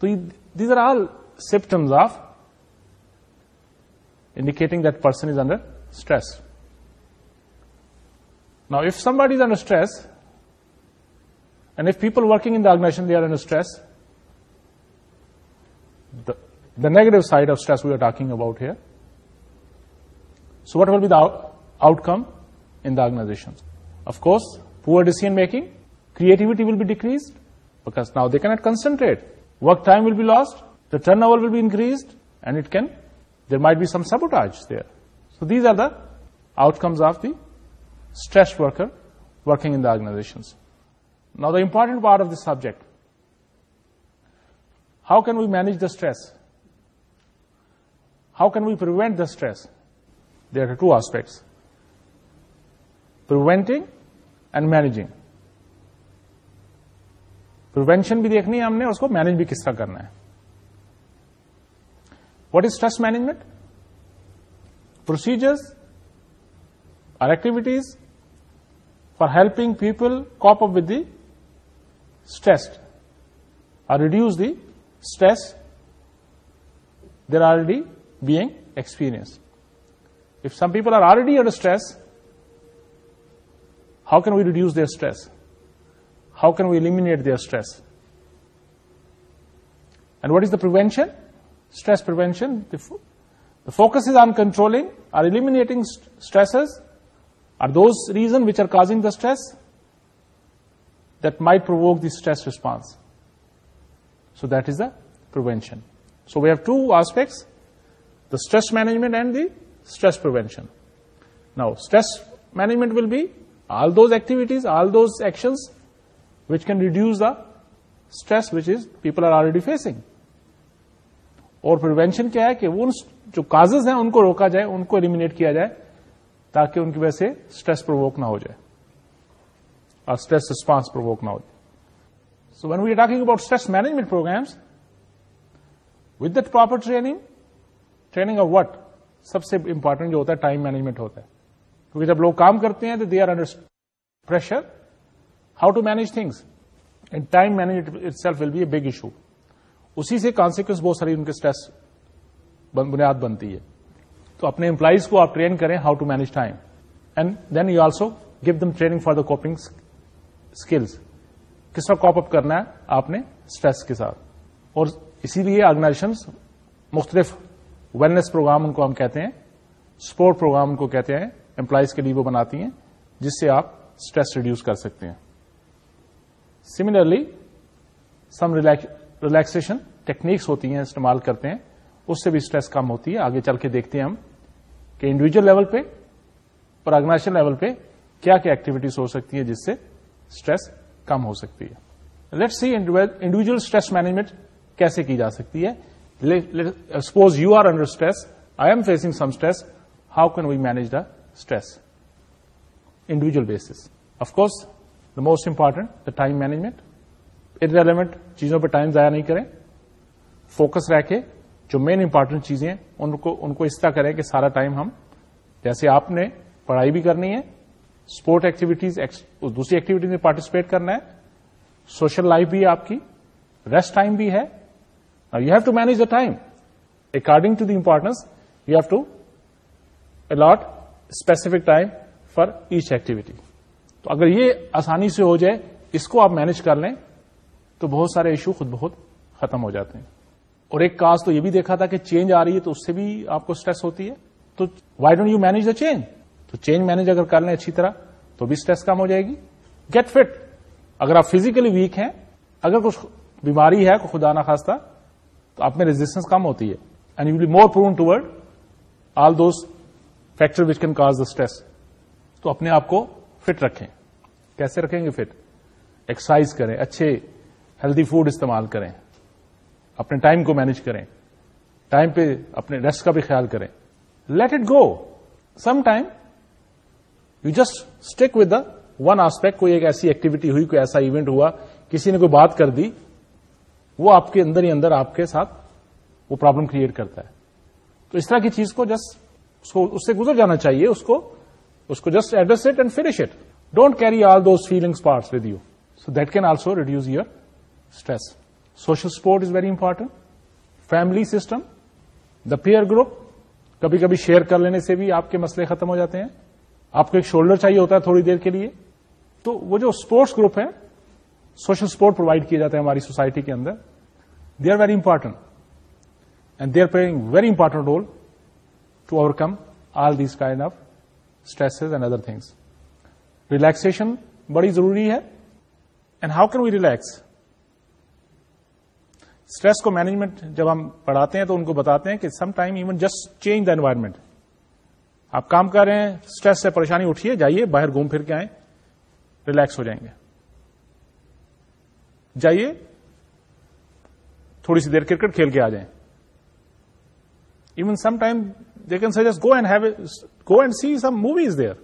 تو these are all symptoms of indicating that person is under stress نا if somebody is under stress and if people working in the organization they are under stress the negative side of stress we are talking about here so what will bat outcome in the organizations. Of course, poor decision making, creativity will be decreased because now they cannot concentrate. Work time will be lost, the turnover will be increased, and there might be some sabotage there. So these are the outcomes of the stressed worker working in the organizations. Now the important part of this subject, how can we manage the stress? How can we prevent the stress? There are two aspects. Preventing and managing prevention بھی دیکھنی ہے ہم نے اس کو manage بھی کس طرح کرنا ہے what is stress management procedures are activities for helping people cope up with the stress or reduce the stress there are already being experience if some people are already are stress How can we reduce their stress? How can we eliminate their stress? And what is the prevention? Stress prevention. The focus is on controlling or eliminating stresses, or those reasons which are causing the stress that might provoke the stress response. So that is the prevention. So we have two aspects, the stress management and the stress prevention. Now, stress management will be all those activities all those action which can reduce the stress which is people are already facing اور prevention کیا ہے کہ وہ جو cause ہیں ان کو روکا جائے ان کو المینیٹ کیا جائے تاکہ ان کی وجہ سے اسٹریس پرووک نہ ہو جائے اور اسٹریس ریسپانس پرووک نہ ہو جائے so when we talking about stress management programmes with proper training training of what سب سے امپورٹنٹ جو ہوتا ہے ٹائم مینجمنٹ ہوتا ہے کیونکہ جب لوگ کام کرتے ہیں تو they are under pressure how to manage things and time manage itself will be a big issue اسی سے کانسیکوینس بہت ساری ان کے اسٹریس بنیاد بنتی ہے تو اپنے امپلائیز کو آپ ٹرین کریں how to manage time and then you also give them training for the coping skills کس طرح کاپ اپ کرنا ہے آپ نے اسٹریس کے ساتھ اور اسی لیے آرگنائزیشن مختلف ویلنس پروگرام ان کو ہم کہتے ہیں سپورٹ پروگرام ان کو کہتے ہیں امپلائیز کے لیے وہ بناتی ہیں جس سے آپ اسٹریس ریڈیوز کر سکتے ہیں سملرلی سم ریلیکسن ٹیکنیکس ہوتی ہیں استعمال کرتے ہیں اس سے بھی اسٹریس کم ہوتی ہے آگے چل کے دیکھتے ہیں ہم کہ انڈیویجل لیول پہ اور آرگنائزیشن لیول پہ کیا کیا ایکٹیویٹیز ہو سکتی ہیں جس سے اسٹریس کم ہو سکتی ہے let see individual stress management کیسے کی جا سکتی ہے suppose you are under stress I am facing some stress how can we manage the stress individual basis of course most important the time management ان ریلیلوینٹ چیزوں پہ ٹائم ضائع نہیں کریں فوکس رہ کے جو مین امپارٹنٹ چیزیں ہیں ان کو ان کو اس طرح کریں کہ سارا ٹائم ہم جیسے آپ نے پڑھائی بھی کرنی ہے اسپورٹ ایکٹیویٹیز دوسری ایکٹیویٹیز میں پارٹیسپیٹ کرنا ہے سوشل لائف بھی آپ کی ریسٹ ٹائم بھی ہے you have to manage the time according to the importance you have to allot specific time for each activity تو اگر یہ آسانی سے ہو جائے اس کو آپ مینج کر لیں تو بہت سارے ایشو خود بہت ختم ہو جاتے ہیں اور ایک کاز تو یہ بھی دیکھا تھا کہ چینج آ رہی ہے تو اس سے بھی آپ کو اسٹریس ہوتی ہے تو why don't you manage the change تو چینج مینج اگر کر لیں اچھی طرح تو بھی اسٹریس کم ہو جائے گی گیٹ فٹ اگر آپ فزیکلی ویک ہیں اگر کچھ بیماری ہے خدا ناخواستہ تو آپ میں ریزسٹینس کم ہوتی ہے and you be more to word all those factor which can cause the stress تو اپنے آپ کو فٹ رکھیں کیسے رکھیں گے فٹ ایکسرسائز کریں اچھے ہیلدی فوڈ استعمال کریں اپنے ٹائم کو مینج کریں ٹائم پہ اپنے ریسٹ کا بھی خیال کریں let it go some time you just stick with the one aspect کوئی ایک ایسی ایکٹیویٹی ہوئی کوئی ایسا ایونٹ ہوا کسی نے کوئی بات کر دی وہ آپ کے اندر ہی اندر آپ کے ساتھ وہ پرابلم کریٹ کرتا ہے تو اس طرح کی چیز کو جسٹ اس کو اس سے گزر جانا چاہیے اس کو اس کو just address it and finish it don't carry all those feelings parts with you so that can also reduce your stress social support is very important family system the peer group کبھی کبھی share کر لینے سے بھی آپ کے مسئلے ختم ہو جاتے ہیں آپ کو ایک شولڈر چاہیے ہوتا ہے تھوڑی دیر کے لیے تو وہ جو اسپورٹس گروپ ہے سوشل سپورٹ پرووائڈ کیے جاتے ہیں ہماری سوسائٹی کے اندر they are very important and they are playing very important role to overcome all kind kind of and and other things بڑی ضروری ہے and how can we relax stress کو مینجمنٹ جب ہم پڑھاتے ہیں تو ان کو بتاتے ہیں کہ some time even just change the environment آپ کام کر رہے ہیں اسٹریس سے پریشانی اٹھیے جائیے باہر گھوم پھر کے آئیں ریلیکس ہو جائیں گے جائیے تھوڑی سی دیر کرکٹ کھیل کے آ جائیں even some time they can suggest go and have go and see some movies there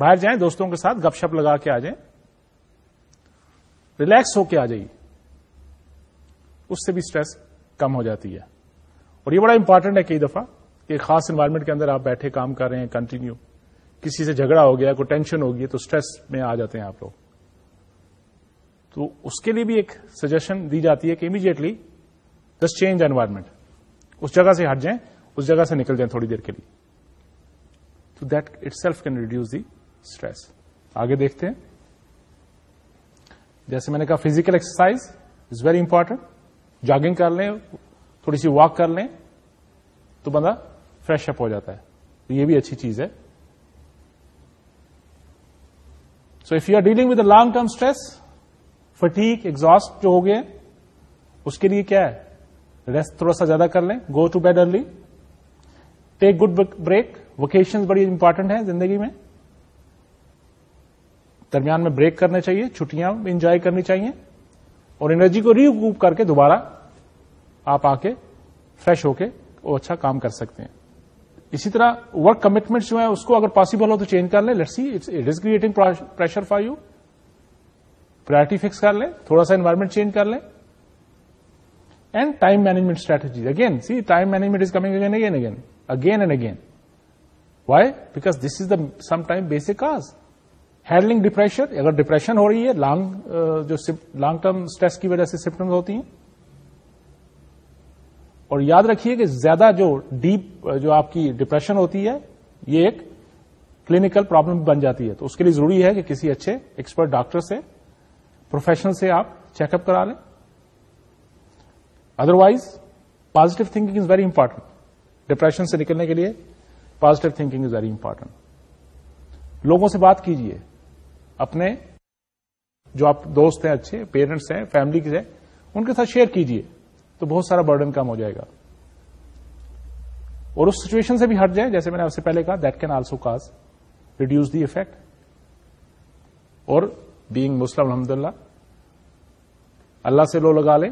باہر جائیں دوستوں کے ساتھ گپ شپ لگا کے آ جائیں ریلیکس ہو کے آ جائیے اس سے بھی اسٹریس کم ہو جاتی ہے اور یہ بڑا امپورٹنٹ ہے کئی دفعہ کہ خاص انوائرمنٹ کے اندر آپ بیٹھے کام کر رہے ہیں کنٹینیو کسی سے جھگڑا ہو گیا کوئی ٹینشن ہو گئی تو اسٹریس میں آ جاتے ہیں آپ لوگ تو اس کے لیے بھی ایک سجیشن دی جاتی ہے کہ امیڈیٹلی دس چینج انوائرمنٹ اس جگہ سے ہٹ جائیں اس جگہ سے نکل جائیں تھوڑی دیر کے لیے تو that itself can reduce the stress آگے دیکھتے ہیں جیسے میں نے کہا physical exercise is very important jogging کر لیں تھوڑی سی واک کر لیں تو بندہ فریش اپ ہو جاتا ہے تو یہ بھی اچھی چیز ہے so if you are dealing with long term stress fatigue exhaust جو ہو گئے اس کے لیے کیا ہے ریسٹ تھوڑا سا زیادہ کر لیں go to bed early take good break vocation بڑی امپورٹنٹ ہے زندگی میں درمیان میں بریک کرنے چاہیے چھٹیاں انجوائے کرنی چاہیے اور انرجی کو ریو کر کے دوبارہ آپ آ کے فریش ہو کے وہ اچھا کام کر سکتے ہیں اسی طرح ورک کمٹمنٹ جو ہیں اس کو اگر پاسبل ہو تو چینج کر لیں let set it is creating pressure for you priority fix کر لیں تھوڑا سا انوائرمنٹ چینج کر لیں and time management strategy again see time management is coming again again again again and again why because this is the some time basic cause handling depression اگر depression ہو رہی ہے لانگ جو long term stress کی وجہ سے symptom ہوتی ہیں اور یاد رکھیے کہ زیادہ جو ڈیپ جو آپ کی ڈپریشن ہوتی ہے یہ ایک کلینکل پرابلم بن جاتی ہے تو اس کے لیے ضروری ہے کہ کسی اچھے ایکسپرٹ ڈاکٹر سے پروفیشنل سے آپ چیک اپ کرا لیں otherwise positive thinking is very important depression سے نکلنے کے لیے positive thinking is very important لوگوں سے بات کیجیے اپنے جو آپ دوست ہیں اچھے پیرنٹس ہیں فیملی کے ہیں ان کے ساتھ شیئر کیجیے تو بہت سارا برڈن کم ہو جائے گا اور اس سچویشن سے بھی ہٹ جائیں جیسے میں نے آپ سے پہلے کہا that can also cause reduce the effect اور بینگ مسلم الحمد اللہ اللہ سے لو لگا لیں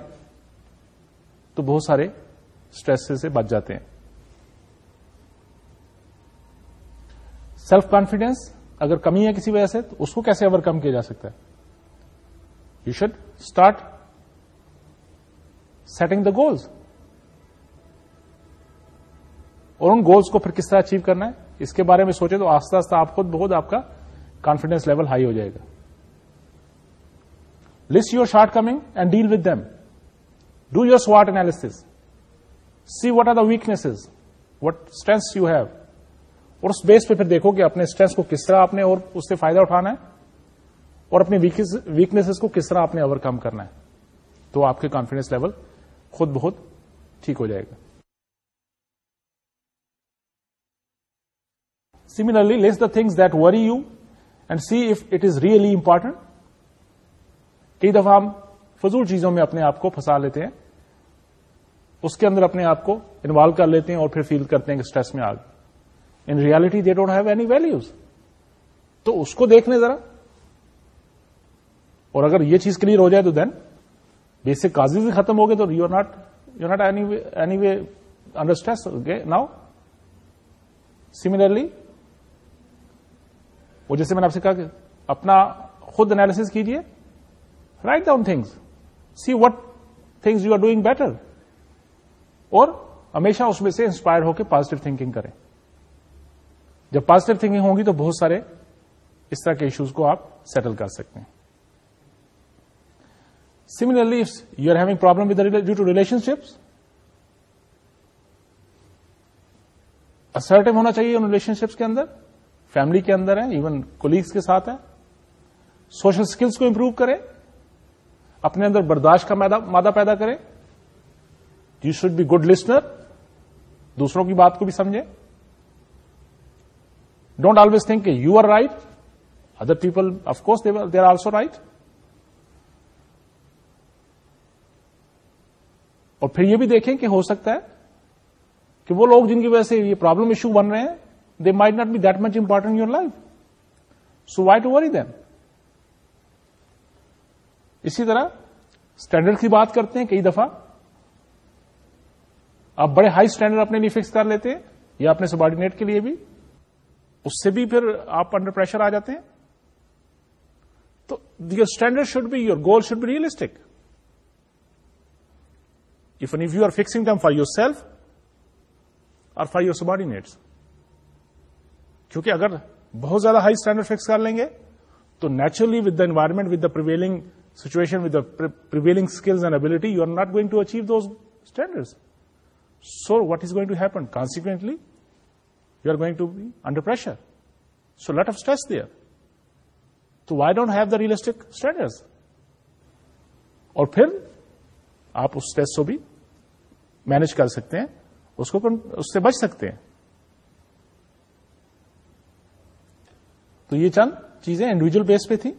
تو بہت سارے اسٹریس سے بچ جاتے ہیں سیلف کانفیڈینس اگر کمی ہے کسی وجہ سے تو اس کو کیسے اوور کم کیا جا سکتا ہے you should start setting the goals اور ان گولس کو پھر کس طرح اچیو کرنا ہے اس کے بارے میں سوچے تو آہستہ آستہ آپ خود بہت آپ کا کانفیڈینس لیول ہائی ہو جائے گا list your shortcoming and deal with them do your SWOT analysis C what are the weaknesses what strengths you have اور اس بیس پہ پھر دیکھو کہ اپنے اسٹرینس کو کس طرح آپ نے اور اس سے فائدہ اٹھانا ہے اور اپنے ویکنیس کو کس طرح آپ نے اوور کم کرنا ہے تو آپ کے کانفیڈینس لیول خود بہت ٹھیک ہو جائے گا similarly the things that worry you and see if it is really important کئی دفعہ ہم فضول چیزوں میں اپنے آپ کو پھنسا لیتے ہیں اس کے اندر اپنے آپ کو انوالو کر لیتے ہیں اور پھر فیل کرتے ہیں کہ اسٹریس میں آ گئے in reality they don't have any values تو اس کو دیکھ لیں ذرا اور اگر یہ چیز کلیئر ہو جائے تو دین بیسک کاز بھی ختم ہو گئے تو you are not you not any way under stress now similarly وہ جیسے میں نے آپ سے کہا کہ اپنا خود انالیس کیجیے right down things see what things you are doing better اور ہمیشہ اس میں سے انسپائر ہو کے پازیٹو تھنکنگ کریں جب پازیٹو تھنکنگ ہوگی تو بہت سارے اس طرح کے ایشوز کو آپ سیٹل کر سکتے ہیں you are having problem with due to relationships assertive ہونا چاہیے ان ریلیشن شپس کے اندر فیملی کے اندر ہے ایون کولیگس کے ساتھ ہے سوشل اسکلس کو امپروو کریں اپنے اندر برداشت کا مادہ پیدا کریں you should be good listener دوسروں کی بات کو بھی سمجھیں don't always think you are right other people of course they are also right اور پھر یہ بھی دیکھیں کہ ہو سکتا ہے کہ وہ لوگ جن کی وجہ سے یہ پرابلم ایشو بن رہے ہیں they might not be that much important your life so why to worry then اسی طرح اسٹینڈرڈ کی بات کرتے ہیں کئی دفعہ آپ بڑے ہائی اسٹینڈرڈ اپنے لیے فکس کر لیتے ہیں یا اپنے سبارڈینیٹ کے لیے بھی اس سے بھی پھر آپ انڈر پریشر آ جاتے ہیں تو your standard should be your goal should be realistic if if you are fixing them for yourself اور فار یور سبارڈینیٹس کیونکہ اگر بہت زیادہ ہائی اسٹینڈرڈ فکس کر لیں گے تو naturally with the environment with the prevailing situation with the prevailing skills and ability you are not going to achieve those standard so what is going to happen consequently you are going to be under pressure so lot of stress there تو why don't have the realistic standards اور پھر آپ اس stress کو بھی manage کر سکتے ہیں اس کو اس سے بچ سکتے ہیں تو یہ چند چیزیں انڈیویجل بیس پہ تھی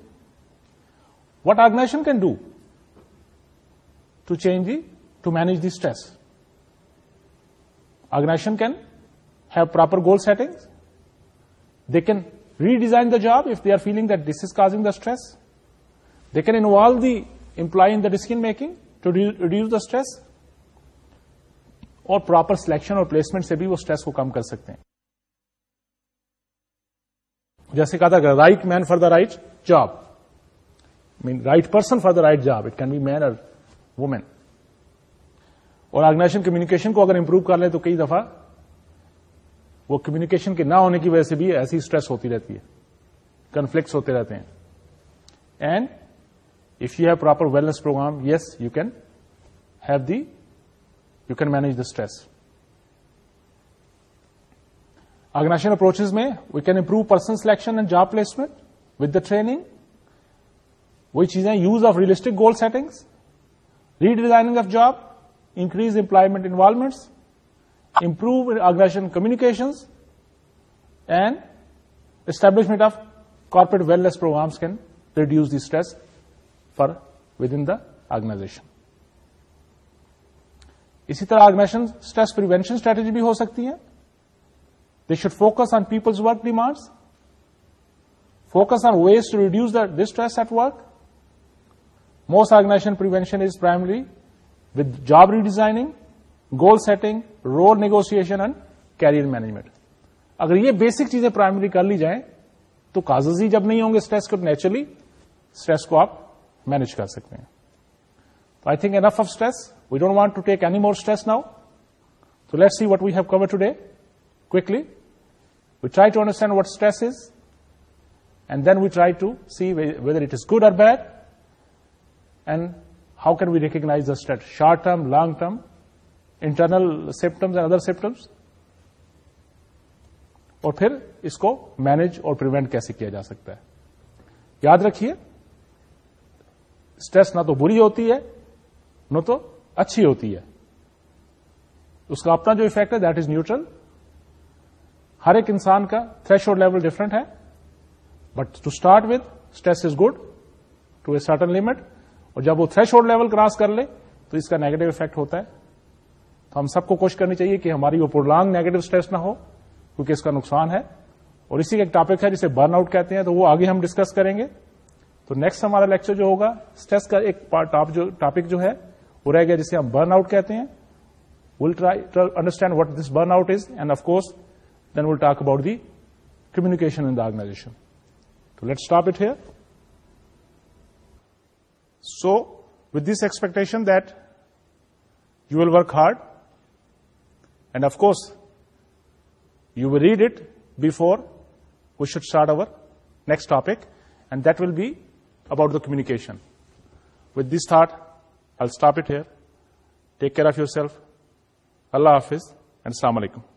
what organization can do to change the to manage the stress organization can have proper goal setting they can redesign the job if they are feeling this is causing the stress they can in the employee in the run making reduce the stress اور proper selection اور placement سے بھی وہ stress کو کم کر سکتے ہیں جیسے کہ right man for the right job right person for the right job it can be man اور وومن اور آرگنائزیشن کمیونیکیشن کو اگر امپروو کر لیں تو کئی دفعہ وہ کمیونیکیشن کے نہ ہونے کی وجہ سے بھی ایسی سٹریس ہوتی رہتی ہے کنفلکٹس ہوتے رہتے ہیں and if you have proper wellness programme yes you can have the you can manage the stress organization approach میں we can improve person selection and job placement with the training وہی چیزیں use of realistic goal settings redesign of job increase employment involvements improve organization communications and establishment of corporate wellness programs can reduce the stress for with in the organization اسی طرح organisation stress prevention strategy بھی ہو سکتی ہے they should focus on people's work demands focus on ways to reduce the distress at work most organization prevention is primary with job redesigning goal setting role negotiation and career management اگر یہ basic چیزیں primary کر لی جائیں تو causes ہی جی جب نہیں ہوں گے اسٹریس کو نیچرلی اسٹریس کو آپ مینج کر سکتے ہیں تو I think enough of stress we don't want to take any more stress now تو let see what we have cover today we try to understand what stress is and then we try to see whether it is good اور bad and how can we recognise the state short term long term internal symptoms and other symptoms اور پھر اس کو manage اور prevent کیسے کیا جا سکتا ہے یاد رکھیے اسٹریس نہ تو بری ہوتی ہے نہ تو اچھی ہوتی ہے اس کا اپنا جو افیکٹ ہے دیٹ از نیوٹرل ہر ایک انسان کا تھریش اور لیول ڈفرنٹ ہے but to start with stress is good to a certain limit اور جب وہ تھریش لیول کراس کر لے تو اس کا نیگیٹو افیکٹ ہوتا ہے تو ہم سب کو کوشش کرنی چاہیے کہ ہماری وہ پرلانگ نیگیٹو اسٹریس نہ ہو کیونکہ اس کا نقصان ہے اور اسی کا ایک ٹاپک ہے جسے برن آؤٹ کہتے ہیں تو وہ آگے ہم ڈسکس کریں گے تو نیکسٹ ہمارا لیکچر جو ہوگا اسٹریس کا ایک ٹاپک جو ہے وہ رہ گیا جسے ہم برن آؤٹ کہتے ہیں ول try understand what this burn out is and of course then will talk about the communication here so with this expectation that you will work hard and of course you will read it before we should start over next topic and that will be about the communication with this thought I stop it here take care of yourself اللہ حافظ and السلام علیکم